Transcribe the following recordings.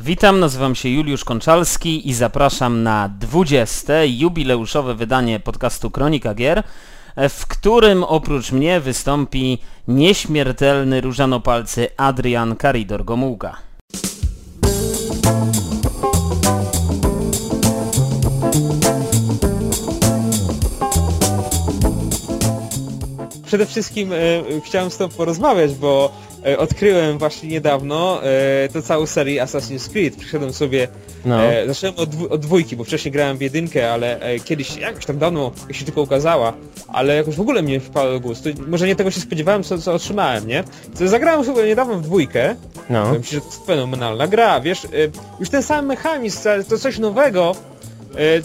Witam, nazywam się Juliusz Konczalski i zapraszam na 20. jubileuszowe wydanie podcastu Kronika Gier, w którym oprócz mnie wystąpi nieśmiertelny różanopalcy Adrian Caridor Przede wszystkim e, chciałem z Tobą porozmawiać, bo e, odkryłem właśnie niedawno e, to całą serię Assassin's Creed. Przyszedłem sobie, No. e, zacząłem od, od dwójki, bo wcześniej grałem w jedynkę, ale e, kiedyś, jakoś tam dawno jak się tylko ukazała, ale jakoś w ogóle mnie nie wpadło do gustu. Może nie tego się spodziewałem, co, co otrzymałem, nie? To zagrałem sobie niedawno w dwójkę, No. Ci, że to jest fenomenalna gra, wiesz, y, już ten sam mechanizm, to- coś nowego,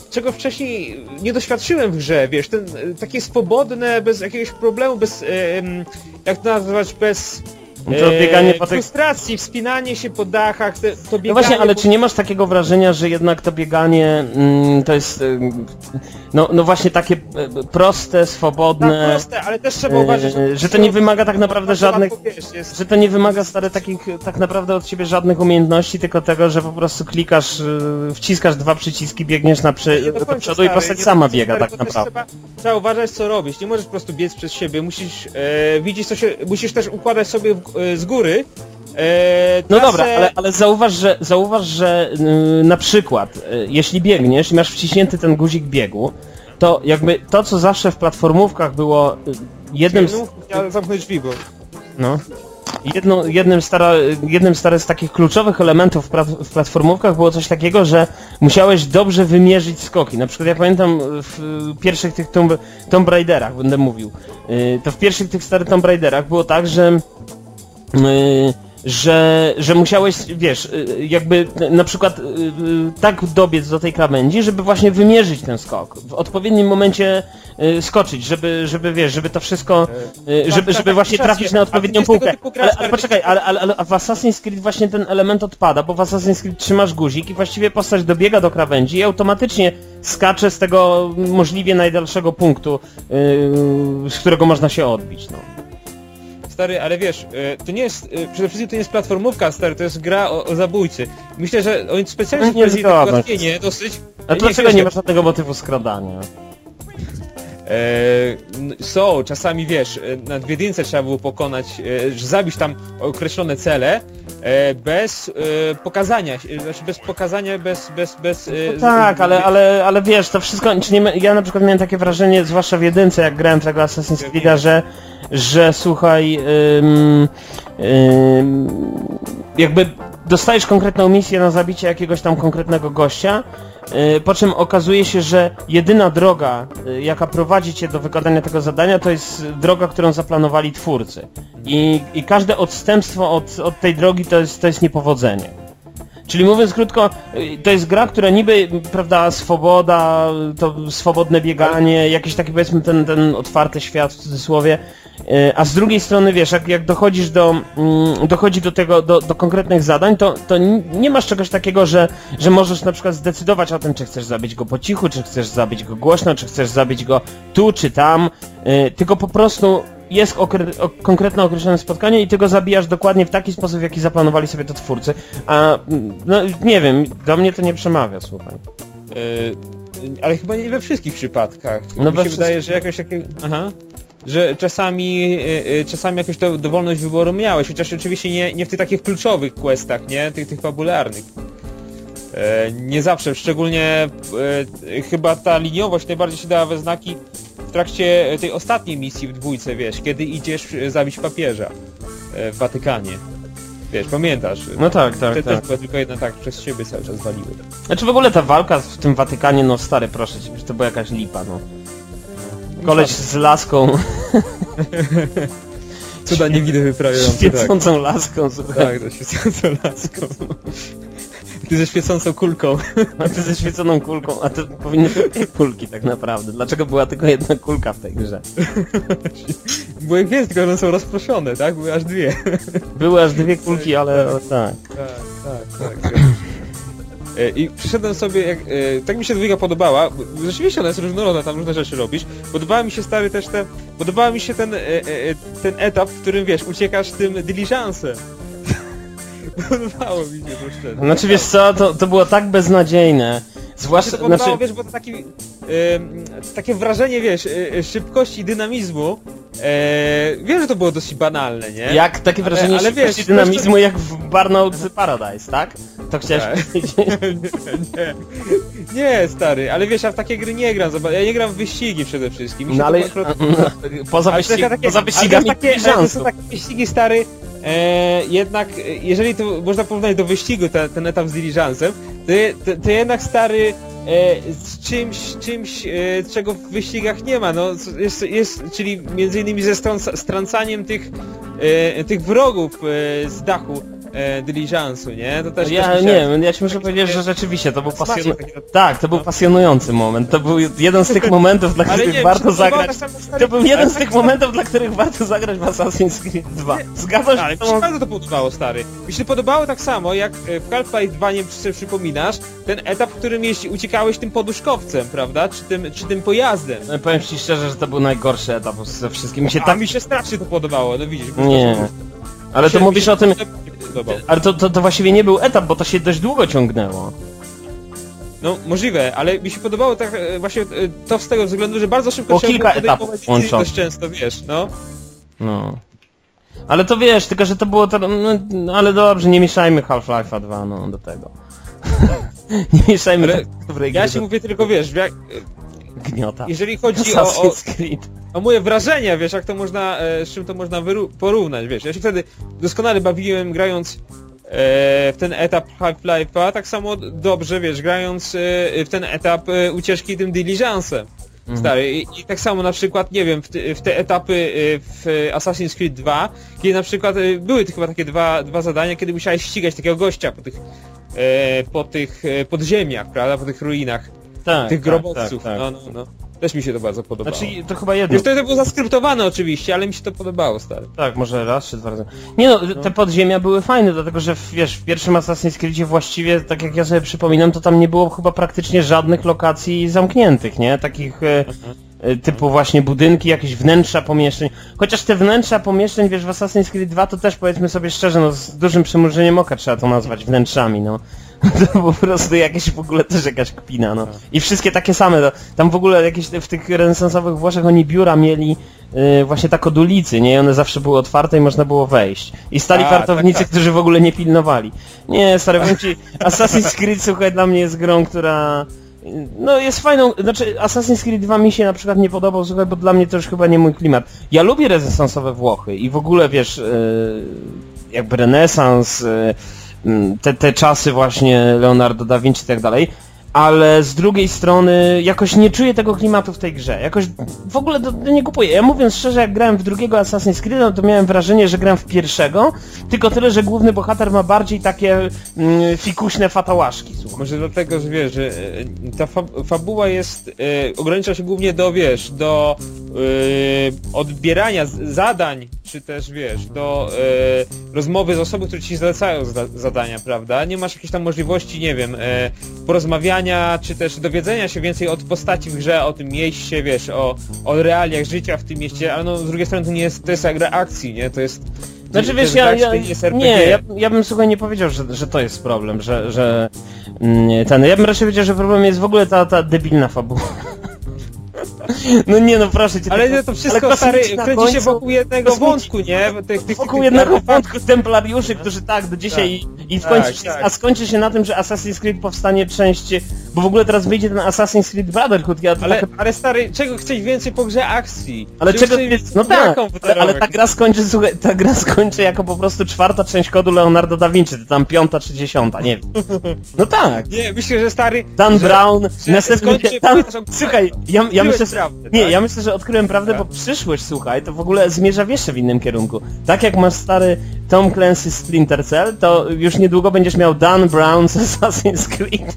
czego wcześniej nie doświadczyłem w grze, wiesz, ten, y, takie swobodne, bez jakiegoś problemu, bez, ym, jak to nazwać, bez to y, bieganie po tych- frustracji, wspinanie się po dachach, te, to bieganie... No właśnie, ale po- czy nie masz takiego wrażenia, że jednak to bieganie mm, to jest ym, no, no właśnie takie e, proste, Tak, swobodne, proste, ale też trzeba uważać, e, że to nie wymaga tak naprawdę żadnych jest, że to nie wymaga stary takich tak naprawdę od ciebie żadnych umiejętności, tylko tego, że po prostu klikasz, yy, wciskasz dwa przyciski, biegniesz na przy, Nie do przodu i postać sama biega stary, tak naprawdę. Trzeba, trzeba uważać co robisz, nie możesz po prostu biec przez siebie, musisz e, widzieć co się, musisz też układać sobie w, e, z góry. E, No dobra, ale, ale zauważ, że, zauważ, że yy, na przykład, yy, jeśli biegniesz i masz wciśnięty ten guzik biegu, to jakby to, co zawsze w platformówkach było yy, jednym z... Drzwi, bo... No. Jedno, jednym, stara, jednym stary z takich kluczowych elementów w, plat, w platformówkach było coś takiego, że musiałeś dobrze wymierzyć skoki. Na przykład ja pamiętam w pierwszych tych Tomb, Tomb Raiderach, będę mówił, yy, to w pierwszych tych starych Tomb Raiderach było tak, że że, że musiałeś, wiesz, yy, jakby na przykład tak dobiec do tej krawędzi, żeby właśnie wymierzyć ten skok. W odpowiednim momencie skoczyć, żeby, żeby wiesz, żeby to wszystko, yy, tak, żeby, tak, żeby tak, właśnie trafić na odpowiednią półkę. Ale, ale poczekaj, ale, ale, ale w Assassin's Creed właśnie ten element odpada, bo w Assassin's Creed trzymasz guzik i właściwie postać dobiega do krawędzi i automatycznie skacze z tego możliwie najdalszego punktu, z którego można się odbić. No. Stary, ale wiesz, e, to nie jest, e, przede wszystkim to nie jest platformówka, stary, to jest gra o, o zabójcy. Myślę, że oni specjalnie Nie wprowadzili zgadzam ułatwienie dosyć... A nie, dlaczego wiesz, nie masz żadnego motywu skradania? E, są, czasami wiesz, na dwie jedynce trzeba było pokonać, że zabić tam określone cele bez e, pokazania, znaczy bez pokazania, bez, bez, bez... e, No tak, ale, ale, ale wiesz, to wszystko, czy nie, ja na przykład miałem takie wrażenie, zwłaszcza w jedynce, jak grałem tego Assassin's Creed'a, że, że słuchaj, ym, ym, jakby dostajesz konkretną misję na zabicie jakiegoś tam konkretnego gościa, po czym okazuje się, że jedyna droga, y, jaka prowadzi cię do wykonania tego zadania, to jest droga, którą zaplanowali twórcy. I, i każde odstępstwo od, od tej drogi to jest, to jest niepowodzenie. Czyli mówiąc krótko, y, to jest gra, która niby, prawda, swoboda, to swobodne bieganie, jakiś taki powiedzmy ten, ten otwarty świat w cudzysłowie, a z drugiej strony wiesz, jak, jak dochodzisz do, mm, dochodzi do tego, do, do konkretnych zadań, to, to nie masz czegoś takiego, że, że możesz na przykład zdecydować o tym, czy chcesz zabić go po cichu, czy chcesz zabić go głośno, czy chcesz zabić go tu, czy tam, y, tylko po prostu jest okre konkretne określone spotkanie i ty go zabijasz dokładnie w taki sposób, w jaki zaplanowali sobie to twórcy. A mm, no nie wiem, do mnie to nie przemawia, słuchaj. E, ale chyba nie we wszystkich przypadkach. No Mi się wydaje, że jakoś takie... Aha. Że czasami, e, e, czasami jakąś tą dowolność wyboru miałeś, chociaż oczywiście nie, nie w tych takich kluczowych questach, nie? Tych, tych fabularnych. E, nie zawsze, szczególnie chyba ta liniowość najbardziej się dała we znaki w trakcie tej ostatniej misji w dwójce, wiesz, kiedy idziesz zabić papieża w Watykanie. Wiesz, pamiętasz? No tak, tak, Te tak. też były tylko jedna tak przez siebie cały czas waliły. Znaczy w ogóle ta walka w tym Watykanie, no stary, proszę cię, że to była jakaś lipa, no. Koleś z laską, Cuda nie widzę wyprawiające, tak. świecącą laską, słuchaj. Tak, ze świecącą laską. Ty ze świecącą kulką. A ty ze świeconą kulką, a to powinny być dwie kulki tak naprawdę. Dlaczego była tylko jedna kulka w tej grze? Bo jest, tylko one są rozproszone, tak? Były aż dwie. Były aż dwie kulki, ale o, tak. Tak, tak, tak. E, I przyszedłem sobie, jak, e, tak mi się dwójka podobała, rzeczywiście ona jest różnorodna, tam różne rzeczy robisz. Podobała mi się stary też ten, podobała mi się ten, e, ten etap, w którym wiesz, uciekasz tym diligencem. Podobało mi się to szczerze. Znaczy wiesz co, to, to było tak beznadziejne. Znaczy, Zwłaszcza, to podobało, znaczy, wiesz, bo to taki, ym, takie wrażenie, wiesz, y, szybkości i dynamizmu, e, wiem, że to było dosyć banalne, nie? jak takie wrażenie ale szybkości wiesz, dynamizmu jak w Burnout Paradise, tak? To chciałeś Tak. powiedzieć? nie, nie, stary, ale wiesz, ja w takie gry nie gram, ja nie gram w wyścigi przede wszystkim. No to ale akurat- poza, Ale to wyścig, takie- poza ale to wyścigami takie, ale to są takie wyścigi stary, e, jednak e, jeżeli to można porównać do wyścigu ten, ten etap z diligencem, je- to, to jednak stary e, z czymś, czymś, e, czego w wyścigach nie ma, no jest, jest czyli między innymi ze strąca, strącaniem tych, e, tych wrogów e, z dachu e, diligencu, nie? To też Ja też mi nie wiem, ja ci muszę powiedzieć, że rzeczywiście to był takie- Tak, to był pasjonujący moment. To był jeden z tych momentów, dla Ale których nie, mi warto zagrać. To był ale jeden z tych momentów, dla których warto zagrać w Assassin's Creed 2. Zgadzasz Ale się mi z się bardzo to podobało, stary. Mi się podobało tak samo, jak e, w Half-Life 2, nie wiem, czy sobie przypominasz, ten etap, w którym jeśli uciekałeś tym poduszkowcem, prawda? Czy tym, czy tym pojazdem. No, Powiem ci szczerze, że to był najgorszy etap ze wszystkim. Mi się A tak... mi się strasznie to podobało, no widzisz. bo Nie. Ale mi to mówisz mi o tym... Ale to, to, to właściwie nie był etap, bo to się dość długo ciągnęło. No możliwe, ale mi się podobało tak e, właśnie e, to z tego względu, że bardzo szybko Było trzeba kilka było podejmować etapów decyzje dość często, wiesz, no. No. Ale to wiesz, tylko że to było to... No, no ale dobrze, nie mieszajmy Half-Life'a 2, no, do tego. nie mieszajmy Ale tak dobrej Ja gry do mówię tylko, wiesz, jak, e, gniota. jeżeli chodzi o, o, o moje wrażenia, wiesz, jak to można, e, z czym to można porównać, wiesz. Ja się wtedy doskonale bawiłem grając e, w ten etap Half-Life'a, tak samo dobrze, wiesz, grając e, w ten etap e, ucieczki tym diligencem. Mhm. Stary, I, i tak samo na przykład, nie wiem, w te, w te etapy e, w Assassin's Creed 2, kiedy na przykład były chyba takie dwa, dwa zadania, kiedy musiałeś ścigać takiego gościa po tych, po tych podziemiach, prawda, po tych ruinach, Tak, tych tak, grobowców. tak, tak. No, no, no. Też mi się to bardzo podobało. Znaczy, to chyba jedno. Już to, to było zaskryptowane oczywiście, ale mi się to podobało, stary. Tak, może raz czy dwa razy. Nie no, te podziemia były fajne, dlatego że w, wiesz, w pierwszym Assassin's Creedzie właściwie, tak jak ja sobie przypominam, to tam nie było chyba praktycznie żadnych lokacji zamkniętych, nie? Takich e, e, typu właśnie budynki, jakieś wnętrza pomieszczeń. Chociaż te wnętrza pomieszczeń, wiesz, w Assassin's Creed 2 to też powiedzmy sobie szczerze, no z dużym przymrużeniem oka trzeba to nazwać wnętrzami, no. To po prostu jakieś w ogóle też jakaś kpina, no. I wszystkie takie same, no. tam w ogóle jakieś w tych renesansowych Włoszech oni biura mieli yy, właśnie tak od ulicy, nie? I one zawsze były otwarte i można było wejść. I stali A, fartownicy, tak, tak. którzy w ogóle nie pilnowali. Nie, stary, powiem ci, Assassin's Creed, słuchaj, dla mnie jest grą, która... No jest fajną, znaczy Assassin's Creed 2 mi się na przykład nie podobał, słuchaj, bo dla mnie to już chyba nie mój klimat. Ja lubię renesansowe Włochy i w ogóle, wiesz, yy, jakby renesans, yy, te, te czasy właśnie Leonardo da Vinci i tak dalej, ale z drugiej strony jakoś nie czuję tego klimatu w tej grze. Jakoś w ogóle do, do nie kupuję. Ja mówiąc szczerze, jak grałem w drugiego Assassin's Creed, no to miałem wrażenie, że gram w pierwszego, tylko tyle, że główny bohater ma bardziej takie mm, fikuśne fatałaszki, słuchaj. Może dlatego, że wiesz, że e, ta fa fabuła jest, e, ogranicza się głównie do, wiesz, do odbierania z- zadań, czy też, wiesz, do e, rozmowy z osobą, które ci zlecają zadania, prawda? Nie masz jakiejś tam możliwości, nie wiem, e, porozmawiania, czy też dowiedzenia się więcej od postaci w grze, o tym mieście, wiesz, o, o realiach życia w tym mieście, ale no z drugiej strony to nie jest, to jest jak gra akcji, nie? To jest... Znaczy wiesz, ja, ja, nie, ja, ja bym słuchaj nie powiedział, że, że to jest problem, że, że mm, ten, ja bym raczej powiedział, że problem jest w ogóle ta, ta debilna fabuła. No nie no, proszę cię. Ale tylko- to wszystko stary kręci się wokół jednego wątku, nie? Tych, tych, Wokół jednego wątku templariuszy, którzy tak, do dzisiaj i, i w Tak, się, tak. a skończy się na tym, że Assassin's Creed powstanie część, bo w ogóle teraz wyjdzie ten Assassin's Creed Brotherhood, ja Ale, tak, ale stary, czego chcesz więcej po grze akcji? ale Czego no tak, ale, ale ta gra skończy, słuchaj, ta gra skończy jako po prostu czwarta część kodu Leonardo da Vinci, to tam piąta czy dziesiąta, nie wiem. No tak. Nie, myślę, że stary... Dan że, Brown, że następny... skończy- Dan, słuchaj, ja, ja myślę. Prawdę, Nie, tak? ja myślę, że odkryłem prawdę, Tak. bo przyszłość, słuchaj, to w ogóle zmierza w jeszcze w innym kierunku. Tak jak masz stary Tom Clancy Splinter Cell, to już niedługo będziesz miał Dan Brown z Assassin's Creed.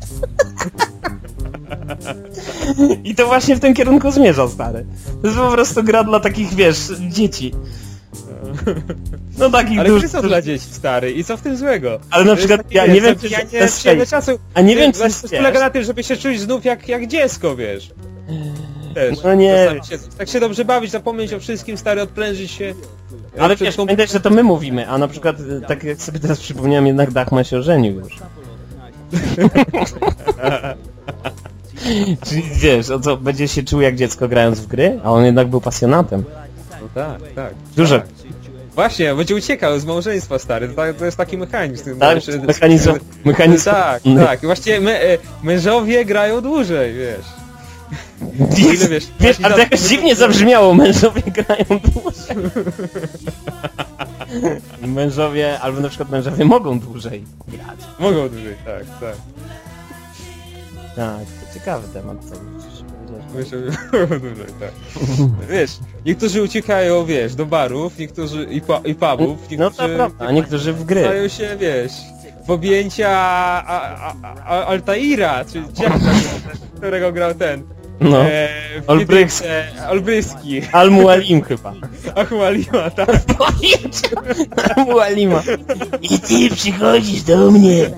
I to właśnie w tym kierunku zmierza, stary. To jest po prostu gra dla takich, wiesz, dzieci. No takich Ale duż- gry są dla dzieci, stary, i co w tym złego? Ale na przykład, takie, ja nie wiem, czy... jest przyjemne fake. czasu. A nie wiem, czy polega na tym, żeby się czuć znów jak, jak dziecko, wiesz. Też. No nie. Się, tak się dobrze bawić, zapomnieć o wszystkim, stary, odprężyć się. Ale wiesz, kom- pamiętaj, że to my mówimy, a na przykład, e, tak jak sobie teraz przypomniałem, jednak Dachman się ożenił już. Czyli wiesz, o co, będzie się czuł jak dziecko grając w gry, a on jednak był pasjonatem. No tak, tak. Dużo. Tak. Właśnie, będzie uciekał z małżeństwa stary, to, to jest taki mechanizm. Tak, mechanizm, mechanizm... Tak, tak. I Właściwie my, e, mężowie grają dłużej, wiesz. Ile wiesz, Wiesz, ale to jakoś dziwnie zabrzmiało, mężowie grają dłużej. Mężowie, albo na przykład mężowie mogą dłużej grać. Mogą dłużej, tak, tak. Tak, to ciekawy temat, co widzisz. mogą dłużej, tak. Wiesz, niektórzy uciekają, wiesz, do barów, niektórzy i, pa, i pubów, niektórzy No to prawda, a niektórzy w gry. stają się, wiesz, w objęcia a, a, a, Altaira, czy tam, którego grał ten. No. E, jedynce, Olbryski. Al-Mualim chyba. Achmaliła, tak. Al-Mualima. I ty przychodzisz do mnie.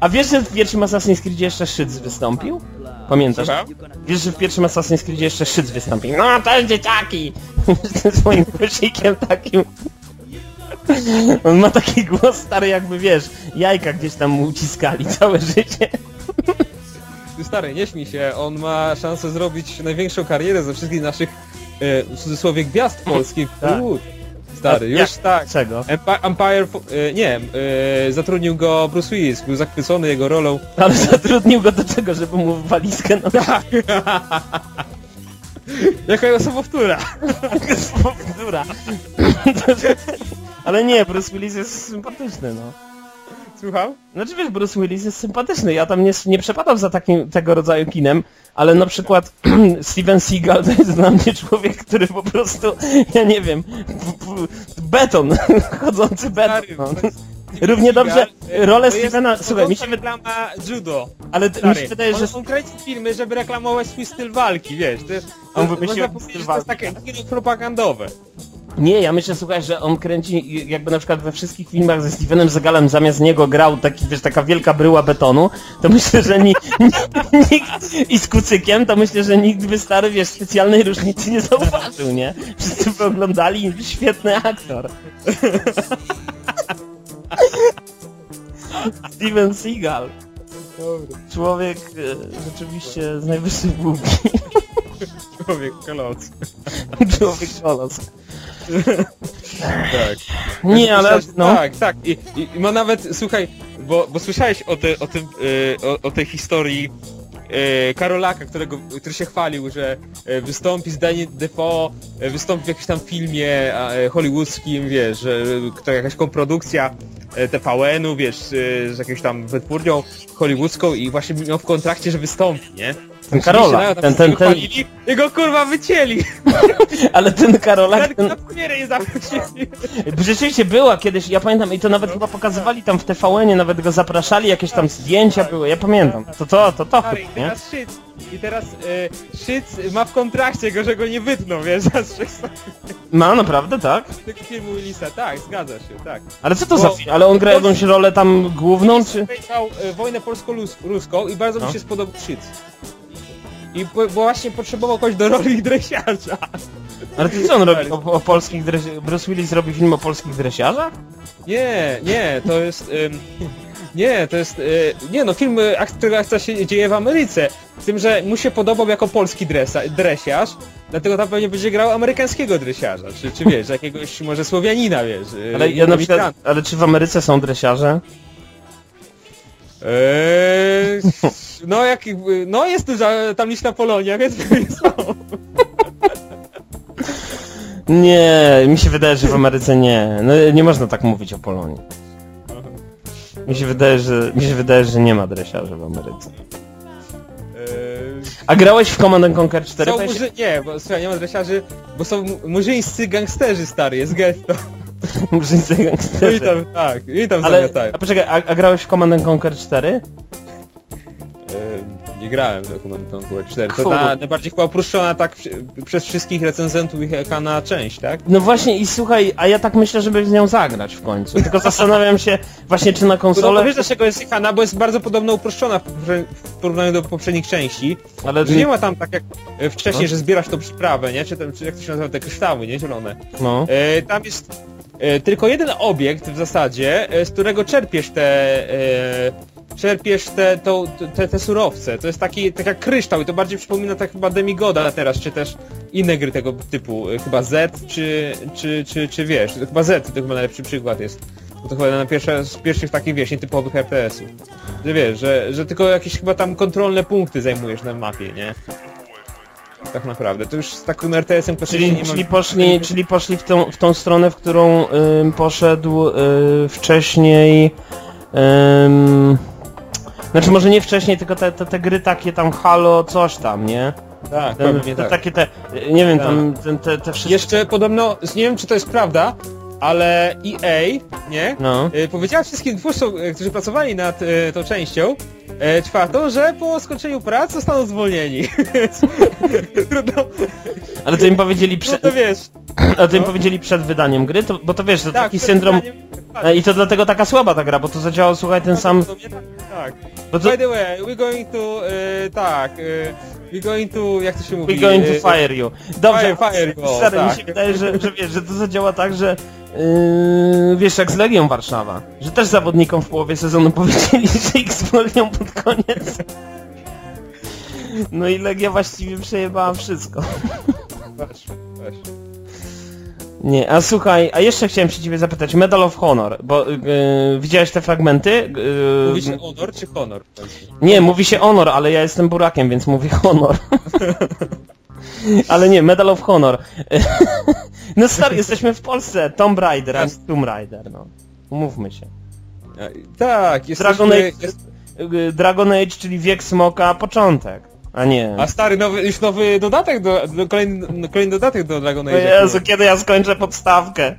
A wiesz, że w pierwszym Assassin's Creed jeszcze Szyc wystąpił? Pamiętasz? Słucham? Wiesz, że w pierwszym Assassin's Creed jeszcze Szyc wystąpił? No to jest dzieciaki! Ze swoim głosikiem takim. On ma taki głos stary jakby wiesz, jajka gdzieś tam mu uciskali całe życie. Ty Stary, nie śmiej się, on ma szansę zrobić największą karierę ze wszystkich naszych, e, w cudzysłowie, gwiazd polskich. Tak. Stary, już jak- tak. Czego? Empi- Empire, e, nie, e, zatrudnił go Bruce Willis, był zachwycony jego rolą. Ale zatrudnił go do tego, żeby mu walizkę na Jaka jego sobowtóra. Bzdura. Ale nie, Bruce Willis jest sympatyczny, no. Słucham? Znaczy wiesz, Bruce Willis jest sympatyczny, ja tam nie, nie przepadam za takim tego rodzaju kinem, ale na przykład Steven Seagal to jest dla mnie człowiek, który po prostu, ja nie wiem, beton, chodzący beton. Stary, No. jest- Równie dobrze e, rolę Stevena, słuchaj, mi się, reklama judo. ale t- mi Stary, się wydaje, że on kręci filmy, żeby reklamować swój styl walki, wiesz. To jest, On wymyślił styl że to jest walki. takie kino propagandowe. Nie, ja myślę, słuchaj, że on kręci, jakby na przykład we wszystkich filmach ze Stevenem Seagalem zamiast niego grał taki, wiesz, taka wielka bryła betonu, to myślę, że ni, ni, nikt, i z kucykiem, to myślę, że nikt by stary, wiesz, specjalnej różnicy nie zauważył, nie? Wszyscy by oglądali, świetny aktor. Steven Seagal. Człowiek e, rzeczywiście z najwyższej półki. Człowiek kolos. Człowiek kolos. Tak. Nie, ale no. Tak, tak. I, i, i ma nawet, słuchaj, bo, bo słyszałeś o, te, o tym, e, o, o tej historii e, Karolaka, którego, który się chwalił, że e, wystąpi z Danny Defoe, wystąpi w jakimś tam filmie hollywoodzkim, wiesz, że to jakaś koprodukcja e, TVN-u, wiesz, z jakąś tam wytwórnią hollywoodzką i właśnie miał w kontrakcie, że wystąpi, nie? Ten Karola, ten, ten, ten, chwalili, I go kurwa wycięli! ale ten Karolak, Nawet ten, na premierę nie zaprosili. Rzeczywiście była kiedyś, ja pamiętam i to nawet chyba pokazywali tam w TVN-ie, nawet go zapraszali, jakieś tam zdjęcia były, ja pamiętam. To to, to to chyba, nie? i teraz e, Szyc ma w kontrakcie go, że go nie wytną, wiesz, za Ma naprawdę, tak? tego filmu Willisa, tak, zgadza się, tak. Ale co to za Bo- film? Ale on gra jakąś rolę tam główną, czy? Obejrzał e, wojnę polsko-ruską i bardzo No. mi się spodobał Szyc. I bo, bo właśnie potrzebował kogoś do roli dresiarza. Ale to co on robi o, o polskich dresi- Bruce Willis robi film o polskich dresiarzach? Nie, nie, to jest... ym, nie, to jest... y, nie no, film, ak- który akcja się dzieje w Ameryce. Z tym, że mu się podobał jako polski dresa, dresiarz, dlatego tam pewnie będzie grał amerykańskiego dresiarza, czy, czy wiesz, jakiegoś może Słowianina, wiesz. y, Ale ja na przykład, ale czy w Ameryce są dresiarze? Eee, no jak, no jest tu za- tam liczna Polonia, więc są. Nie, mi się wydaje, że w Ameryce nie. No nie można tak mówić o Polonii. Mi się wydaje, że mi się wydaje, że nie ma dresiarzy w Ameryce. Eee, A grałeś w Command and Conquer 4? są murzy... Nie, bo słuchaj, nie ma dresiarzy, bo są mu- murzyńscy gangsterzy stary, jest getto. Murzyńcy No i tam, tak, i tam Ale, zamiatają. a poczekaj, a, a grałeś w Command and Conquer 4? Eee, nie grałem w Command Conquer 4. To ta najbardziej chyba uproszczona tak przy- przez wszystkich recenzentów ich ekana część, tak? No właśnie i słuchaj, a ja tak myślę, żeby z nią zagrać w końcu. Tylko zastanawiam się właśnie czy na No, konsolę... wiesz dlaczego jest ekana, bo jest bardzo podobno uproszczona w poprze- w porównaniu do poprzednich części. Ale Że nie ma tam tak jak e, wcześniej, No. że zbierasz tą przyprawę, nie? Czy, tam, czy jak to się nazywa, te kryształy, nie? Zielone. No. E, tam jest e, tylko jeden obiekt w zasadzie, e, z którego czerpiesz te... E, czerpiesz te, to, te, te surowce. To jest taki, tak jak kryształ i to bardziej przypomina tak chyba Demigoda teraz, czy też inne gry tego typu. E, chyba Z, czy, czy, czy, czy wiesz, chyba Z to chyba najlepszy przykład jest. Bo to chyba na pierwsze, z pierwszych takich, wiesz, nietypowych RTS-ów. Że wiesz, że, że tylko jakieś chyba tam kontrolne punkty zajmujesz na mapie, nie? Tak naprawdę. To już z takim RTS-em Czyli, czyli, poszli, czyli poszli w tą, w tą stronę, w którą ym, poszedł y, wcześniej... Ym, znaczy może nie wcześniej, tylko te, te, te gry takie tam Halo, coś tam, nie? Tak, Te, pewnie te, tak. takie te, nie wiem, Tak. tam te, te, te wszystkie... Jeszcze podobno, nie wiem czy to jest prawda, ale EA, nie? No. Y, Powiedziała wszystkim twórcom, którzy pracowali nad y, tą częścią, y, czwartą, że po skończeniu prac zostaną zwolnieni. Trudno, Ale to im powiedzieli no przed, to wiesz. ale to im no. powiedzieli przed wydaniem gry, to, bo to wiesz, to Tak, taki syndrom... wydaniem- E, I to dlatego taka słaba ta gra, bo to zadziałał, słuchaj, ten sam... Tak. Bo to, By the way, we're going to, y, tak, y, we're going to, jak to się mówi? we're going to fire you. Dobrze, Fire, fire you, stary, mi tak. się wydaje, że, że wiesz, że to zadziała tak, że yy, wiesz, jak z Legią Warszawa, że też zawodnikom w połowie sezonu powiedzieli, że ich zwolnią pod koniec. No i Legia właściwie przejebała wszystko. Weź, weź. Nie, a słuchaj, a jeszcze chciałem się ciebie zapytać, Medal of Honor, bo yy, widziałeś te fragmenty? Yy, Mówi się honor czy honor? Nie, mówi się honor, ale ja jestem burakiem, więc mówię honor. ale nie, Medal of Honor. no stary, jesteśmy w Polsce. Tomb Raider, a Tomb Raider, no. Umówmy się. Tak, jest Dragon Age, Dragon Age, czyli wiek smoka, początek. A nie. A stary, nowy, już nowy dodatek do, do kolejny, kolejny dodatek do Dragon Age. Jezu, kiedy ja skończę podstawkę?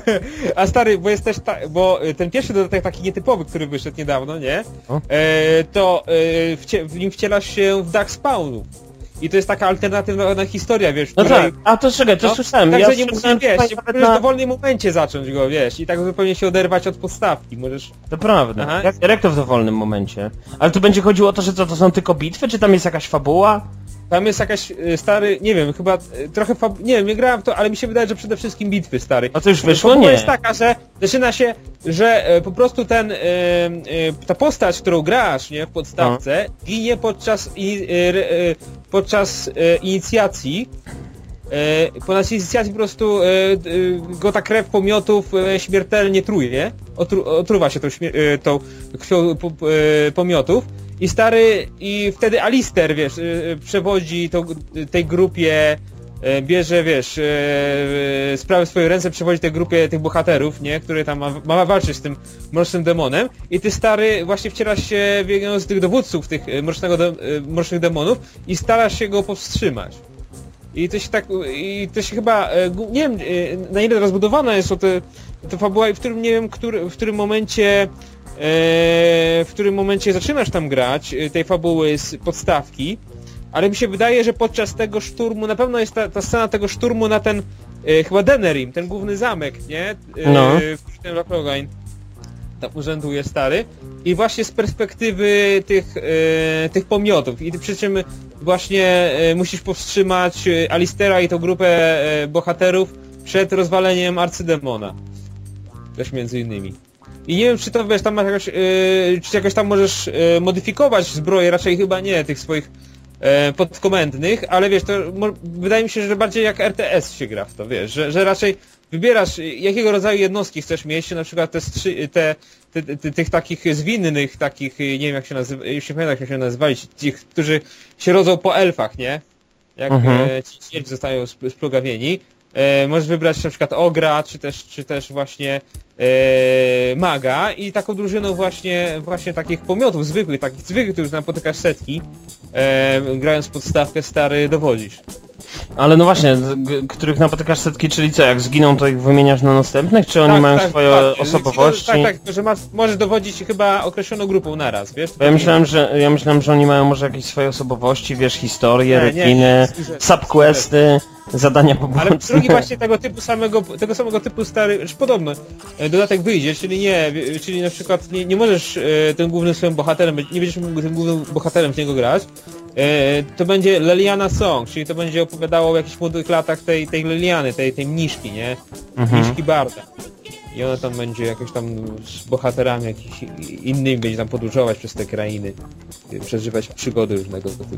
A stary, bo jest też ta, bo y, ten pierwszy dodatek taki nietypowy, który wyszedł niedawno, nie? E, to e, wcie, w nim wcielasz się w Dark Spawnów. I to jest taka alternatywna historia, wiesz, No której- tak, a to czekaj, to no, słyszałem. Także ja nie musisz, wiesz, możesz na... w dowolnym momencie zacząć go, wiesz, i tak zupełnie się oderwać od podstawki, możesz... To prawda. Aha. Jak, to w dowolnym momencie? Ale tu będzie chodziło o to, że co, to są tylko bitwy, czy tam jest jakaś fabuła? Tam jest jakaś y, stary, nie wiem, chyba y, trochę fab... nie wiem, nie grałem w to, ale mi się wydaje, że przede wszystkim bitwy stary. A to już wyszło? Fabuła Nie. jest taka, że zaczyna się, że e, po prostu ten, e, e, ta postać, którą grasz, nie, w podstawce, No. ginie podczas, i, e, e, podczas e, inicjacji. E, podczas inicjacji po prostu e, e, go ta krew pomiotów e, śmiertelnie truje, otru, otruwa się tą, e, tą krwią po, e, pomiotów. I stary, i wtedy Alister, wiesz, e, e, przewodzi tą, tej grupie e, bierze, wiesz, sprawy w swoje ręce, przewodzi tej grupie tych bohaterów, nie, które tam ma, ma walczyć z tym mrocznym demonem i ty stary właśnie wcielasz się w jednego z tych dowódców tych mrocznego de, mrocznych demonów i starasz się go powstrzymać. I to się tak, i to się chyba, nie wiem na ile rozbudowana jest to, te, to fabuła i w którym, nie wiem, który, w którym momencie, w którym momencie zaczynasz tam grać e, tej fabuły z podstawki, ale mi się wydaje, że podczas tego szturmu, na pewno jest ta, ta scena tego szturmu na ten, e, chyba Denerim, ten główny zamek, nie? E, No. W którym Rocklogain tam urzęduje stary. I właśnie z perspektywy tych, e, tych pomiotów. I ty przy czym właśnie e, musisz powstrzymać e, Alistera i tą grupę e, bohaterów przed rozwaleniem arcydemona. Też między innymi. I nie wiem czy to wiesz, tam masz jakoś, e, czy jakoś tam możesz e, modyfikować zbroję, raczej chyba nie, tych swoich e, podkomendnych, ale wiesz, to wydaje mi się, że bardziej jak RTS się gra w to, wiesz, że, że raczej wybierasz jakiego rodzaju jednostki chcesz mieć, na przykład te, strzy, te, te, te, tych takich zwinnych, takich, nie wiem jak się nazywa, już nie pamiętam jak się nazywali, ci, którzy się rodzą po elfach, nie? Jak Mhm. e, ci zostają sp- splugawieni. E, możesz wybrać na przykład ogra, czy też, czy też właśnie e, maga i taką drużyną właśnie, właśnie takich pomiotów zwykłych, takich zwykłych, których napotykasz setki, e, grając podstawkę stary dowodzisz. Ale no właśnie, których napotykasz setki, czyli co, jak zginą, to ich wymieniasz na następnych, czy oni mają swoje tak. osobowości? Tak, tak, że masz, możesz dowodzić chyba określoną grupą naraz, wiesz? Bo ja myślałem, że ja myślałem, że oni mają może jakieś swoje osobowości, wiesz, historie, Nie, rekiny, subquesty, zadania Ale poboczne. drugi właśnie tego typu samego, tego samego typu stary, znaczy podobno, e, dodatek wyjdzie, czyli nie, czyli na przykład nie, nie możesz e, tym głównym swoim bohaterem, być- nie będziesz mógł tym głównym bohaterem w niego grać, to będzie Leliana Song, czyli to będzie opowiadało o jakichś młodych latach tej, tej Leliany, tej, tej mniszki, nie? Mhm. Mniszki Barda. I ona tam będzie jakoś tam z bohaterami jakichś innymi będzie tam podróżować przez te krainy, e, przeżywać przygody różnego typu.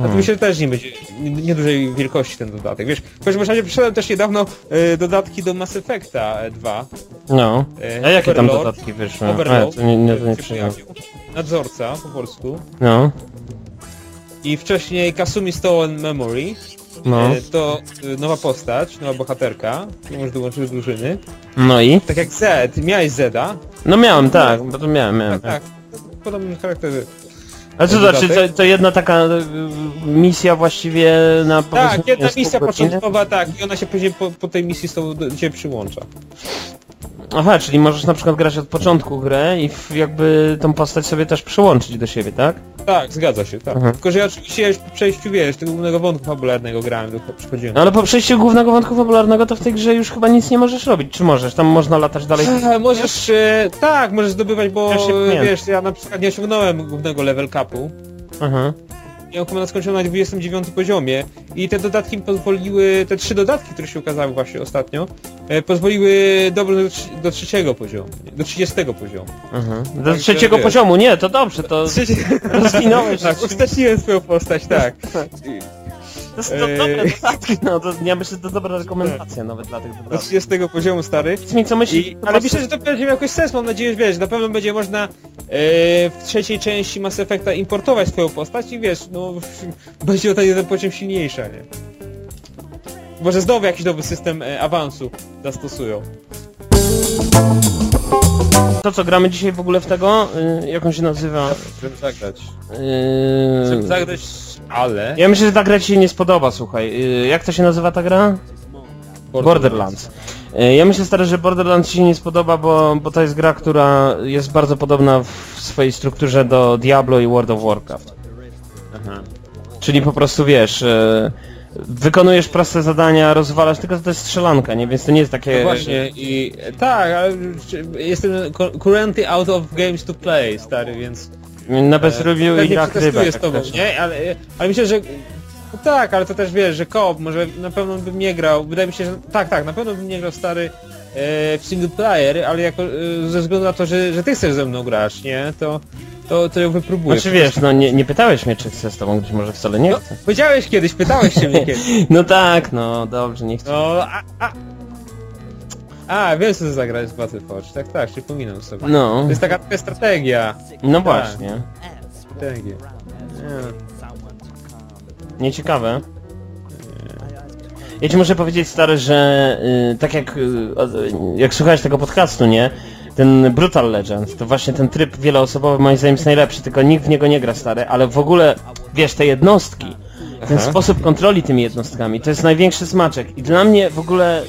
A Hmm. tu myślę, że też nie będzie nie- niedużej wielkości ten dodatek. Wiesz, w każdym razie przyszedłem też niedawno e, dodatki do Mass Effecta e, 2. No. E, A jakie tam Overlord, dodatki wyszły? Overlord, A, to nie, nie, to nie pojawił. Nadzorca po polsku. No, I wcześniej Kasumi Stolen Memory. no. E, to e, nowa postać, nowa bohaterka. Nie możesz dołączyć do drużyny. No i? Tak jak Z, miałeś Zeda. No miałem, tak, bo to miałem, miałem. Tak, tak. Podobny charaktery. A co znaczy, to, to jedna taka y, misja właściwie na Tak, jedna misja początkowa, tak. I ona się później po, po tej misji z tobą do ciebie przyłącza. Aha, czyli możesz na przykład grać od początku grę i w, jakby tą postać sobie też przyłączyć do siebie, tak? Tak, zgadza się, tak. Mhm. Tylko, że ja oczywiście już po przejściu, wiesz, tego głównego wątku fabularnego grałem, tylko przychodziłem. No ale po przejściu głównego wątku fabularnego to w tej grze już chyba nic nie możesz robić, czy możesz? Tam można latać dalej. Możesz, e, tak, możesz zdobywać, bo Ja się pamiętam. wiesz, ja na przykład nie osiągnąłem głównego level capu. Aha. Miałem chyba skończony na 29 poziomie i te dodatki mi pozwoliły, te trzy dodatki, które się ukazały właśnie ostatnio, e, pozwoliły dobrnąć do, do trzeciego poziomu, nie, do 30 poziomu. Aha. Do Także, trzeciego wiesz. poziomu, nie, to dobrze, to, Trzeci... rozwinąłeś tak, się. ustaśniłem swoją postać, tak. to Eee. dobre dodatki, no to ja myślę, że to dobra rekomendacja nawet dla tych Do dodatków. 30 poziomu, stary. Mi co myślisz? I, ale myślę, że to będzie miał jakiś sens, mam nadzieję, że wiesz, na pewno będzie można e, w trzeciej części Mass Effecta importować swoją postać i wiesz, no będzie o ten jeden poziom silniejsza, nie? Może znowu jakiś nowy system e, awansu zastosują. To co, gramy dzisiaj w ogóle w tego? Y, jak on się nazywa? Chcę zagrać. Y, Chcę zagrać, ale... Ja myślę, że ta gra ci się nie spodoba, słuchaj. Y, Jak to się nazywa ta gra? Borderlands. Y, Ja myślę stary, że Borderlands ci się nie spodoba, bo, bo to jest gra, która jest bardzo podobna w swojej strukturze do Diablo i World of Warcraft. Aha. Czyli po prostu wiesz, y, wykonujesz proste zadania, rozwalasz, tylko to jest strzelanka, nie? Więc to nie jest takie... No właśnie i tak, ale jestem cu- currently out of games to play, stary, więc... Na bez review i ryba. przetestuję z tobą, nie? Ale, ale myślę, że... No tak, ale to też wiesz, że koop, może na pewno bym nie grał, wydaje mi się, że tak, tak, na pewno bym nie grał stary e, w single player, ale jako, e, ze względu na to, że, że ty chcesz ze mną grać, nie? To, to, to ją wypróbuję. Znaczy wiesz, no nie, nie pytałeś mnie, czy chcę z tobą grać, może wcale nie No, chcę. powiedziałeś kiedyś, pytałeś się mnie kiedyś. No tak, no dobrze, nie chcę. No, a, a... A, wiem co zagrać z Battleforge, tak, tak, przypominam sobie. No, To jest taka, taka strategia. no tak. właśnie. Strategia. Nie. Nieciekawe. Ja ci muszę powiedzieć stary, że y, tak jak, y, o- jak słuchałeś tego podcastu, nie? Ten Brutal Legend, to właśnie ten tryb wieloosobowy moim zdaniem jest najlepszy, tylko nikt w niego nie gra stary, ale w ogóle, wiesz, te jednostki, ten Aha. sposób kontroli tymi jednostkami, to jest największy smaczek i dla mnie w ogóle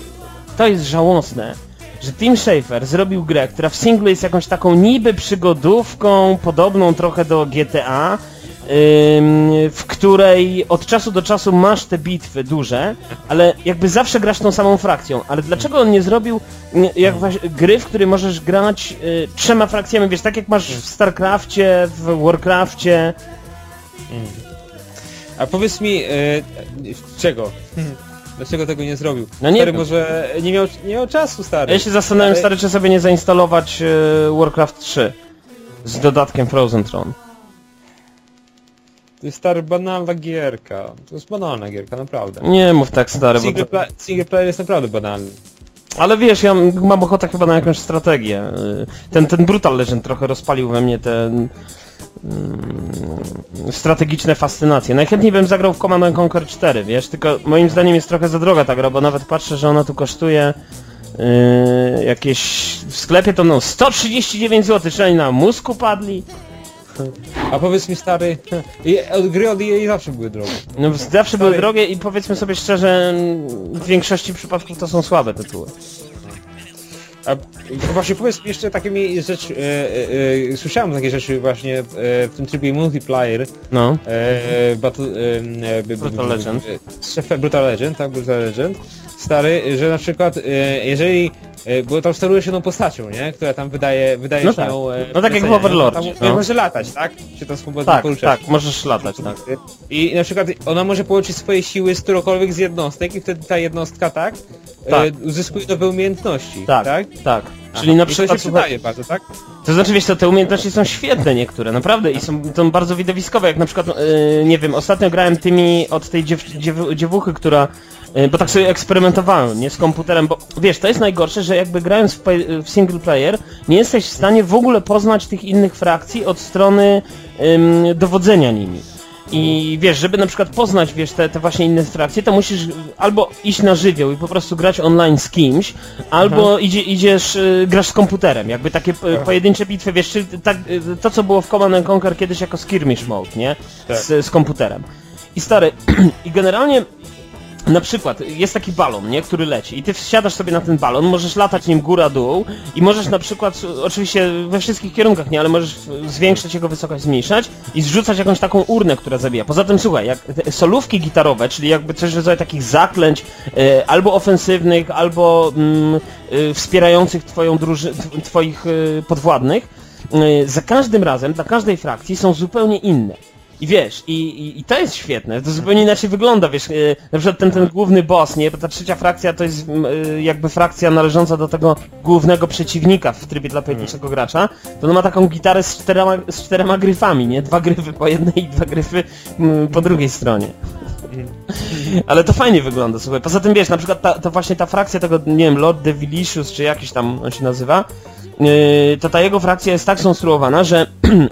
to jest żałosne, że Tim Schafer zrobił grę, która w singlu jest jakąś taką niby przygodówką, podobną trochę do GTA, w której od czasu do czasu masz te bitwy duże, ale jakby zawsze grasz tą samą frakcją. Ale dlaczego on nie zrobił nie, jak gry, w której możesz grać y, trzema frakcjami, wiesz, tak jak masz w StarCrafcie, w Warcrafcie, A powiedz mi, e, czego? Dlaczego tego nie zrobił? No nie stary, może nie miał, nie miał czasu, stary. Ja się zastanawiam, Ale- stary, czy sobie nie zainstalować y, Warcraft 3 z dodatkiem Frozen Throne. To jest stary banalna gierka. To jest banalna gierka, naprawdę. Nie mów tak, stary, bo Single, to... pla single player jest naprawdę banalny. Ale wiesz, ja mam ochotę chyba na jakąś strategię. Y, Ten, ten Brutal Legend trochę rozpalił we mnie te mm, strategiczne fascynacje. Najchętniej bym zagrał w Command and Conquer 4, wiesz, tylko moim zdaniem jest trochę za droga ta gra, bo nawet patrzę, że ona tu kosztuje yy, jakieś... w sklepie to no 139 zł, czy oni na mózg upadli? A powiedz mi stary, gry od EA zawsze były drogie. No zawsze były drogie i powiedzmy sobie szczerze, w większości przypadków to są słabe tytuły. A właśnie powiedz jeszcze takie mi rzecz, e, e, e, słyszałem takie rzeczy właśnie e, w tym trybie multiplayer, No. e, Battle, e, e, Brutal Legend. e, Brutal Legend, tak, Brutal Legend, stary, że na przykład e, jeżeli e, bo tam sterujesz jedną postacią, nie? Która tam wydaje, wydaje No się tak. nią, e, No tak jak w Tam no. może latać, tak? Się tam swobodnie Tak, poruszać. tak, możesz latać, tak. I na przykład ona może połączyć swoje siły z którąkolwiek z jednostek i wtedy ta jednostka, tak? Tak. E, uzyskuje nowe umiejętności, Tak, tak? tak. Aha. Czyli na I to przykład... się przydaje bardzo, tak? To znaczy, wiesz co, te umiejętności są świetne niektóre, naprawdę, i są, są bardzo widowiskowe, jak na przykład, yy, nie wiem, ostatnio grałem tymi od tej dziew, dziew, dziewuchy, która, bo tak sobie eksperymentowałem, nie, z komputerem, bo wiesz, to jest najgorsze, że jakby grając w, w single player, nie jesteś w stanie w ogóle poznać tych innych frakcji od strony ym, dowodzenia nimi. I wiesz, żeby na przykład poznać, wiesz, te, te właśnie inne frakcje, to musisz albo iść na żywioł i po prostu grać online z kimś, albo idzie, idziesz, y, grasz z komputerem, jakby takie y, pojedyncze bitwy, wiesz, czy tak, y, to co było w Command and Conquer kiedyś jako skirmish mode, nie? Tak. Z, z komputerem. I stary, i generalnie na przykład jest taki balon, nie, który leci i ty wsiadasz sobie na ten balon, możesz latać nim góra-dół i możesz na przykład, oczywiście we wszystkich kierunkach, nie, ale możesz zwiększać jego wysokość, zmniejszać i zrzucać jakąś taką urnę, która zabija. Poza tym słuchaj, jak solówki gitarowe, czyli jakby coś w rodzaju takich zaklęć e, albo ofensywnych, albo e, wspierających twoją druży- tw- twoich e, podwładnych, za każdym razem, dla każdej frakcji są zupełnie inne. I wiesz, i, i, i to jest świetne, to zupełnie inaczej wygląda, wiesz, yy, na przykład ten, ten główny boss, nie, bo ta trzecia frakcja to jest yy, jakby frakcja należąca do tego głównego przeciwnika w trybie dla pojedynczego gracza, to on ma taką gitarę z czterema, z czterema gryfami, nie, dwa gryfy po jednej i dwa gryfy mm, po drugiej stronie. Ale to fajnie wygląda, słuchaj. Poza tym wiesz, na przykład ta, to właśnie ta frakcja tego, nie wiem, Lord Devilicious, czy jakiś tam on się nazywa, yy, to ta jego frakcja jest tak skonstruowana, że yy,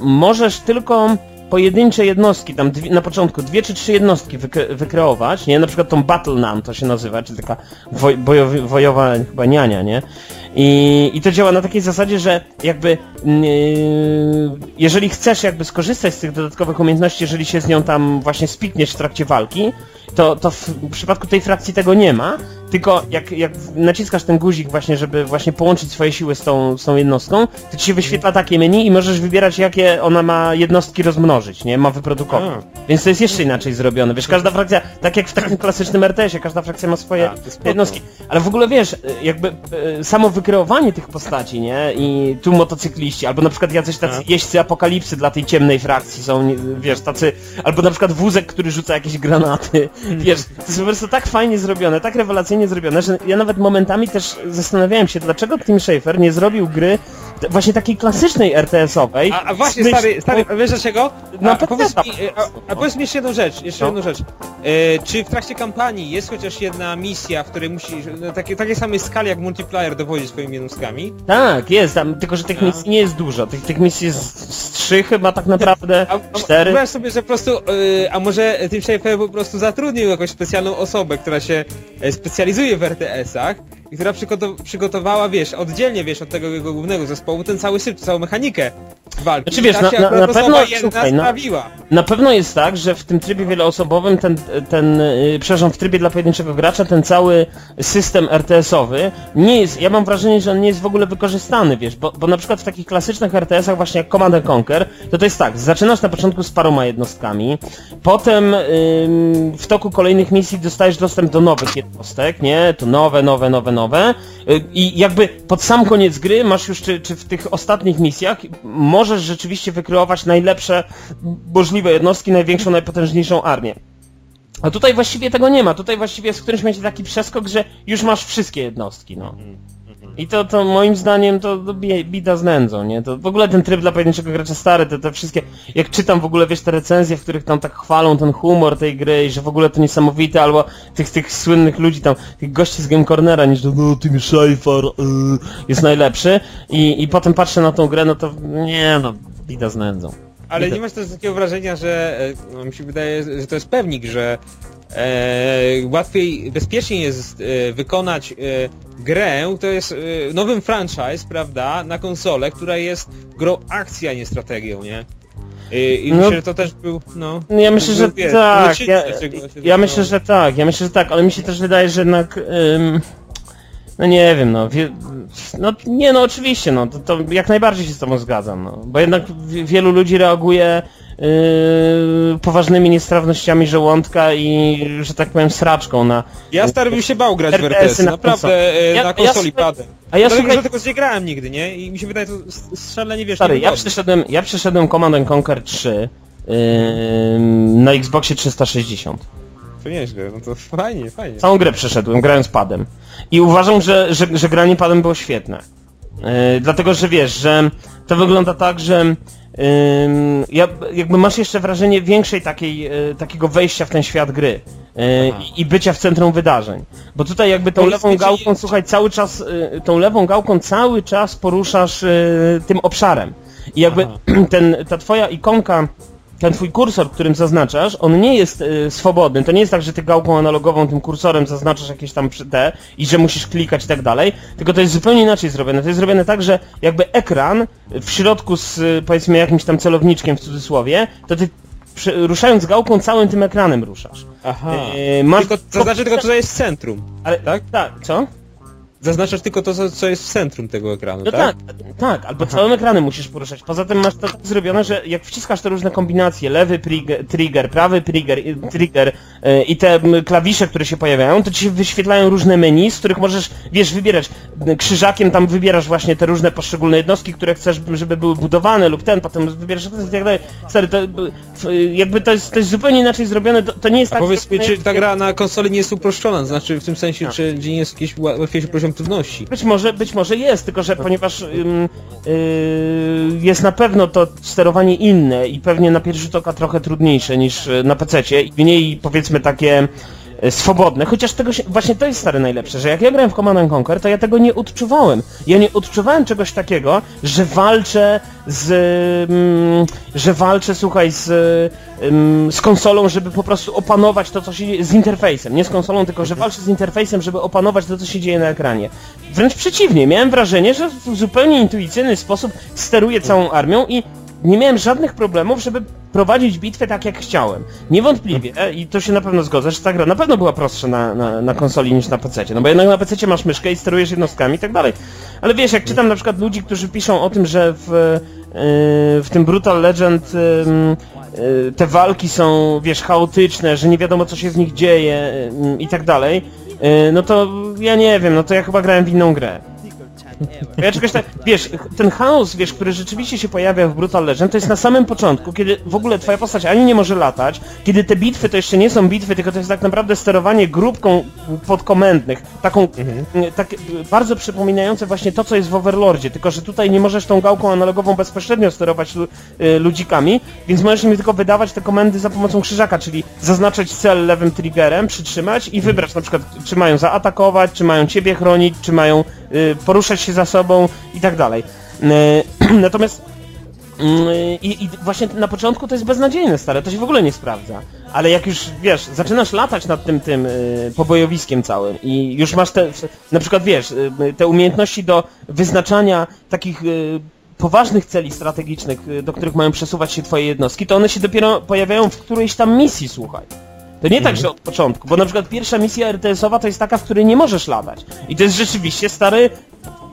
możesz tylko pojedyncze jednostki, tam dwie, na początku dwie czy trzy jednostki wykre, wykreować, nie? Na przykład tą Battle Nam to się nazywa, czyli taka woj, wojowa chyba niania, nie? I, I to działa na takiej zasadzie, że jakby yy, jeżeli chcesz jakby skorzystać z tych dodatkowych umiejętności, jeżeli się z nią tam właśnie spikniesz w trakcie walki, to, to w przypadku tej frakcji tego nie ma, tylko jak, jak naciskasz ten guzik właśnie, żeby właśnie połączyć swoje siły z tą, z tą jednostką, to ci się wyświetla takie menu i możesz wybierać jakie ona ma jednostki rozmnożyć, nie? Ma wyprodukować. Więc to jest jeszcze inaczej zrobione. Wiesz, każda frakcja, tak jak w takim klasycznym RTS-ie, każda frakcja ma swoje spoko. jednostki. Ale w ogóle wiesz, jakby e, samo wykreowanie tych postaci, nie? I tu motocykliści, albo na przykład jacyś tacy Tak. jeźdźcy apokalipsy dla tej ciemnej frakcji są, wiesz, tacy, albo na przykład wózek, który rzuca jakieś granaty. Wiesz, to jest po prostu tak fajnie zrobione, tak rewelacyjnie zrobione, że ja nawet momentami też zastanawiałem się, dlaczego Tim Schafer nie zrobił gry właśnie takiej klasycznej RTS-owej. A, a właśnie, myśl- stary, stary, a wiesz dlaczego? A, PC powiedz tam mi, e, a, a powiedz mi jeszcze jedną rzecz, jeszcze No. jedną rzecz. E, czy w trakcie kampanii jest chociaż jedna misja, w której musisz, no, takie, takiej samej skali jak multiplayer dowodzić swoimi jednostkami? Tak, jest tam, tylko że tych A. misji nie jest dużo. Tych, tych misji jest z trzy chyba tak naprawdę, A, a, cztery. Wyobraź sobie, że po prostu, e, a może Tim Schafer po prostu zatrudnił jakąś specjalną osobę, która się e, specjalizuje w RTS-ach i która przygotow- przygotowała, wiesz, oddzielnie, wiesz, od tego jego głównego zespołu, ten cały syf, całą mechanikę walki. Znaczy, wiesz, na- na- na pewno- słuchaj, sprawiła. Na pewno jest tak, że w tym trybie wieloosobowym, ten, ten yy, przepraszam, w trybie dla pojedynczego gracza, ten cały system RTS-owy nie jest, ja mam wrażenie, że on nie jest w ogóle wykorzystany, wiesz, bo, bo na przykład w takich klasycznych RTS-ach właśnie jak Command and Conquer, to to jest tak, zaczynasz na początku z paroma jednostkami, potem w toku kolejnych misji dostajesz dostęp do nowych jednostek, nie, to nowe, nowe, nowe, nowe yy, i jakby pod sam koniec gry masz już, czy, czy w tych ostatnich misjach możesz rzeczywiście wykreować najlepsze możliwe jednostki, największą, najpotężniejszą armię. A tutaj właściwie tego nie ma. Tutaj właściwie jest w którymś momencie taki przeskok, że już masz wszystkie jednostki, no. I to, to moim zdaniem to, to bida z nędzą, nie? To w ogóle ten tryb dla pojedynczego gracza stary, te, te wszystkie, jak czytam w ogóle, wiesz, te recenzje, w których tam tak chwalą ten humor tej gry i że w ogóle to niesamowite, albo tych, tych słynnych ludzi tam, tych gości z Game Cornera, niż to, no, Tim Schafer yy, jest najlepszy i, i potem patrzę na tą grę, no to nie, no, bida z nędzą. Ale nie masz też takiego wrażenia, że e, no, mi się wydaje, że to jest pewnik, że łatwiej, bezpieczniej jest e, wykonać e, grę, to jest e, nowym franchise, prawda, na konsolę, która jest grą akcji, a nie strategią, nie? I, i No. myślę, że to też był, no... Ja myślę, że wiesz, tak. Ja, ja myślę, że tak. Ja myślę, że tak, ale mi się też wydaje, że jednak. ym, no nie wiem, no. Wie, no nie no oczywiście, no to, to jak najbardziej się z tobą zgadzam, no. Bo jednak wi- wielu ludzi reaguje yy, poważnymi niestrawnościami żołądka i, że tak powiem, sraczką na. Ja stary bym się bał grać w RTS, na naprawdę e, Ja- na ja konsoli słuchaj- padem. A ja Dlatego, słuchaj, tego nie grałem nigdy, nie? I mi się wydaje to s- szalenie, wiesz, stary, ja przeszedłem, ja przeszedłem Command and Conquer 3 ym, na Xboxie 360. To nieźle, no to fajnie, fajnie. Całą grę przeszedłem, grając padem. I uważam, że, że, że granie padem było świetne. Yy, dlatego, że wiesz, że to wygląda tak, że yy, ja, jakby masz jeszcze wrażenie większej takiej, yy, takiego wejścia w ten świat gry. Aha. i, I bycia w centrum wydarzeń. Bo tutaj jakby tą lewą gałką, słuchaj, cały czas, yy, tą lewą gałką cały czas poruszasz tym obszarem. I jakby Aha. ten, ta twoja ikonka, ten twój kursor, którym zaznaczasz, on nie jest y, swobodny. To nie jest tak, że ty gałką analogową tym kursorem zaznaczasz jakieś tam te i że musisz klikać i tak dalej, tylko to jest zupełnie inaczej zrobione. To jest zrobione tak, że jakby ekran w środku z y, powiedzmy jakimś tam celowniczkiem w cudzysłowie, to ty ruszając gałką całym tym ekranem ruszasz. Aha. Yy, masz... Tylko, to znaczy tylko co jest w centrum. Ale, tak? Tak, co? Zaznaczasz tylko to, co- jest w centrum tego ekranu, No tak? tak, tak, albo całym ekranem musisz poruszać. Poza tym masz to tak zrobione, że jak wciskasz te różne kombinacje, lewy trigger, trigger prawy trigger, trigger y, i te klawisze, które się pojawiają, to ci się wyświetlają różne menu, z których możesz, wiesz, wybierać krzyżakiem, tam wybierasz właśnie te różne poszczególne jednostki, które chcesz, żeby były budowane lub ten, potem wybierasz i tak dalej. Stary, to jakby to jest, to jest zupełnie inaczej zrobione, to, to nie jest A tak... powiedz mi, czy ta gra na konsoli nie jest uproszczona? Znaczy w tym sensie, Tak. czy nie jest jakiś ła- łatwiejszy poziom Być może, być może jest, tylko że ponieważ yy, jest na pewno to sterowanie inne i pewnie na pierwszy rzut oka trochę trudniejsze niż y, na PC i mniej powiedzmy takie swobodne, chociaż tego się, właśnie to jest stare najlepsze, że jak ja grałem w Command and Conquer, to ja tego nie odczuwałem. Ja nie odczuwałem czegoś takiego, że walczę z, mm, że walczę, słuchaj, z, ym, z konsolą, żeby po prostu opanować to, co się dzieje, z interfejsem, nie z konsolą, tylko że walczę z interfejsem, żeby opanować to, co się dzieje na ekranie. Wręcz przeciwnie, miałem wrażenie, że w zupełnie intuicyjny sposób steruję całą armią i nie miałem żadnych problemów, żeby prowadzić bitwę tak jak chciałem. Niewątpliwie, i to się na pewno zgodzę, że ta gra na pewno była prostsza na, na, na konsoli niż na PC. No bo jednak na PC masz myszkę i sterujesz jednostkami i tak dalej. Ale wiesz, jak czytam na przykład ludzi, którzy piszą o tym, że w, yy, w tym Brutal Legend yy, te walki są, wiesz, chaotyczne, że nie wiadomo co się w nich dzieje yy, i tak dalej, no to ja nie wiem, no to ja chyba grałem w inną grę. Ja czegoś tak, wiesz, ten chaos, wiesz, który rzeczywiście się pojawia w Brutal Legend, to jest na samym początku, kiedy w ogóle twoja postać ani nie może latać, kiedy te bitwy to jeszcze nie są bitwy, tylko to jest tak naprawdę sterowanie grupką podkomendnych, taką, mm, tak, bardzo przypominające właśnie to, co jest w Overlordzie, tylko że tutaj nie możesz tą gałką analogową bezpośrednio sterować y, ludzikami, więc możesz im tylko wydawać te komendy za pomocą krzyżaka, czyli zaznaczać cel lewym triggerem, przytrzymać i wybrać na przykład, czy mają zaatakować, czy mają ciebie chronić, czy mają y, poruszać się za sobą i tak dalej. Y, Natomiast y, i, I właśnie na początku to jest beznadziejne, stare, to się w ogóle nie sprawdza. Ale jak już, wiesz, zaczynasz latać nad tym, tym y, pobojowiskiem całym i już masz te, na przykład, wiesz, y, te umiejętności do wyznaczania takich y, poważnych celi strategicznych, do których mają przesuwać się twoje jednostki, to one się dopiero pojawiają w którejś tam misji, słuchaj. To nie tak, że od początku, bo na przykład pierwsza misja RTS-owa to jest taka, w której nie możesz latać. I to jest rzeczywiście stary...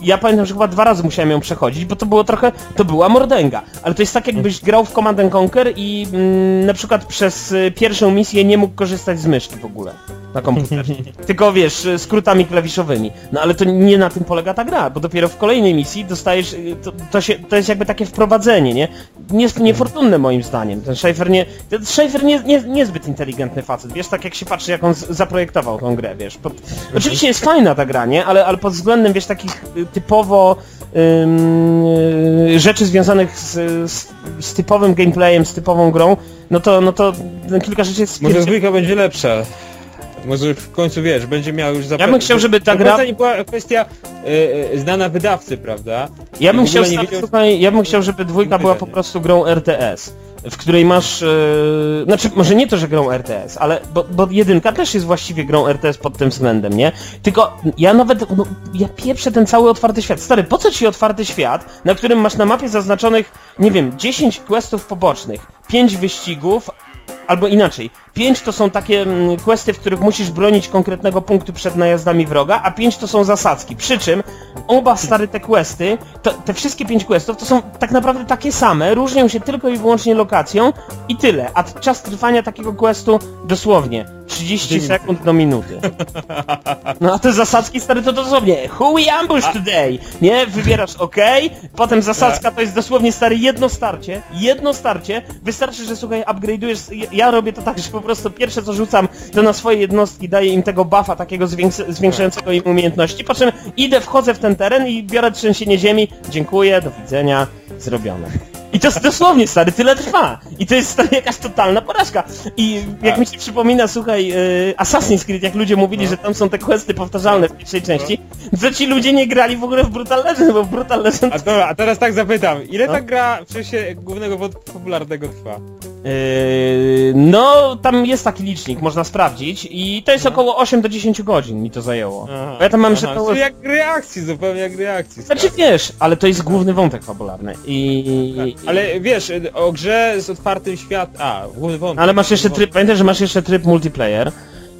Ja pamiętam, że chyba dwa razy musiałem ją przechodzić, bo to było trochę... To była mordęga. Ale to jest tak, jakbyś grał w Command and Conquer i mm, na przykład przez y, pierwszą misję nie mógł korzystać z myszki w ogóle na komputerze. Tylko wiesz, y, skrótami klawiszowymi. No ale to nie na tym polega ta gra, bo dopiero w kolejnej misji dostajesz... y, To, to, się, to jest jakby takie wprowadzenie, nie? Nie, niefortunne moim zdaniem. Ten Schaefer nie... Ten Schaefer nie, nie, niezbyt inteligentny facet, wiesz, tak jak się patrzy, jak on z, zaprojektował tą grę, wiesz. Pod, oczywiście jest fajna ta gra, nie? Ale, ale pod względem, wiesz, takich typowo ym, y, rzeczy związanych z, z, z typowym gameplayem, z typową grą, no to, no to kilka rzeczy jest Może dwójka będzie lepsza. Może w końcu wiesz, będzie miał już Ja bym chciał, żeby ta gra- To nie była kwestia e, znana wydawcy, prawda? Ja bym chciał, wiedział- ja bym chciał, żeby dwójka była po prostu grą RTS. W której masz, e, znaczy może nie to, że grą RTS, ale, bo, bo jedynka też jest właściwie grą RTS pod tym względem, nie? Tylko ja nawet, no, ja pieprzę ten cały otwarty świat. Stary, po co ci otwarty świat, na którym masz na mapie zaznaczonych, nie wiem, 10 questów pobocznych, 5 wyścigów, Albo inaczej, 5 to są takie mm, questy, w których musisz bronić konkretnego punktu przed najazdami wroga, a 5 to są zasadzki. Przy czym oba stare te questy, to, te wszystkie 5 questów to są tak naprawdę takie same, różnią się tylko i wyłącznie lokacją i tyle. A czas trwania takiego questu dosłownie 30 sekund do minuty. No a te zasadzki stary to dosłownie Who we ambush today? Nie? Wybierasz OK, potem zasadzka to jest dosłownie stary jedno starcie, jedno starcie, wystarczy, że słuchaj, upgrade'ujesz, ja- robię to tak, że po prostu pierwsze co rzucam to na swoje jednostki daję im tego buffa takiego zwięks- zwiększającego im umiejętności, po czym idę, wchodzę w ten teren i biorę trzęsienie ziemi, dziękuję, do widzenia, zrobione. I to dosłownie, stary, tyle trwa. I to jest stary, jakaś totalna porażka. I jak mi się przypomina, słuchaj, y, Assassin's Creed, jak ludzie mówili, że tam są te questy powtarzalne w pierwszej części, to ci ludzie nie grali w ogóle w Brutal Legend, bo w Brutal Legend... A, dobra, a teraz tak zapytam, ile No. ta gra w czasie głównego wątku popularnego trwa? Yy, no, tam jest taki licznik, można sprawdzić i to jest około 8 do 10 godzin mi to zajęło. Bo ja tam mam, że Aha, czyli jak reakcji, zupełnie jak reakcji. Znaczy wiesz, ale to jest główny wątek fabularny i... Tak, Ale wiesz, o grze z otwartym świat... A, główny wątek. Ale masz jeszcze tryb, pamiętaj, że masz jeszcze tryb multiplayer.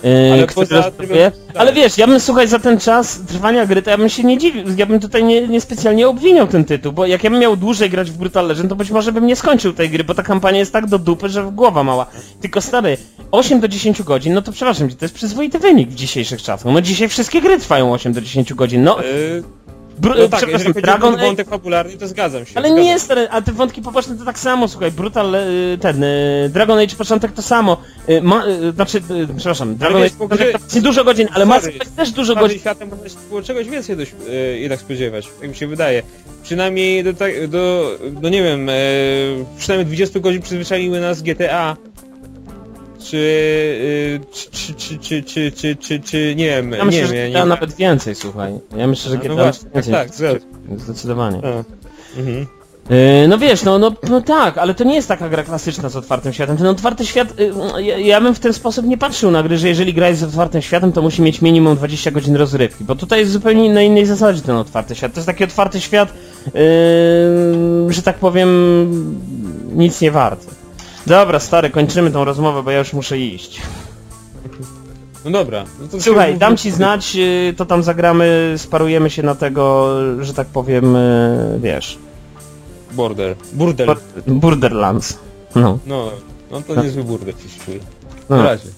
Yy, Ale poza trybem- Ale wiesz, ja bym słuchaj za ten czas trwania gry, to ja bym się nie dziwił, ja bym tutaj nie, niespecjalnie obwiniał ten tytuł, bo jak ja bym miał dłużej grać w Brutal Legend, to być może bym nie skończył tej gry, bo ta kampania jest tak do dupy, że głowa mała. Tylko stary, 8 do 10 godzin, no to przepraszam cię, to jest przyzwoity wynik w dzisiejszych czasach. No dzisiaj wszystkie gry trwają 8 do 10 godzin, no, Yy, br- no tak, jeżeli chodzi Dragon o wątek popularny, to zgadzam się. Ale zgadzam nie stary, a te wątki poboczne to tak samo, słuchaj, Brutal, y, ten, y, Dragon Age początek to samo, y, ma, znaczy, przepraszam, Dragon Age początek gry- to jest dużo godzin, ale Mass. Effect też dużo godzin. światem można się było czegoś więcej dość, e, jednak spodziewać, tak mi się wydaje. Przynajmniej do, tak- do no nie wiem, e, przynajmniej 20 godzin przyzwyczaiły nas GTA. Czy, czy, czy, czy, czy, czy, czy, czy, nie wiem, Ja myślę, nie że wiem, nie, nawet więcej, słuchaj. Ja myślę, że No właśnie, więcej. tak, tak, zgadza. Zdecydowanie. A, mhm. Yy, no wiesz, no, no, no tak, ale to nie jest taka gra klasyczna z otwartym światem. Ten otwarty świat, yy, ja, ja bym w ten sposób nie patrzył na gry, że jeżeli gra jest z otwartym światem, to musi mieć minimum 20 godzin rozrywki, bo tutaj jest zupełnie na innej zasadzie ten otwarty świat. To jest taki otwarty świat, yy, że tak powiem, nic nie warty. Dobra, stary, kończymy tą rozmowę, bo ja już muszę iść. No dobra. No to Słuchaj, dam ci znać, yy, to tam zagramy, sparujemy się na tego, że tak powiem, yy, wiesz, Border. Burdel. Borderlands. No, No, no to niezły burdel ci się czuje. no. Na razie.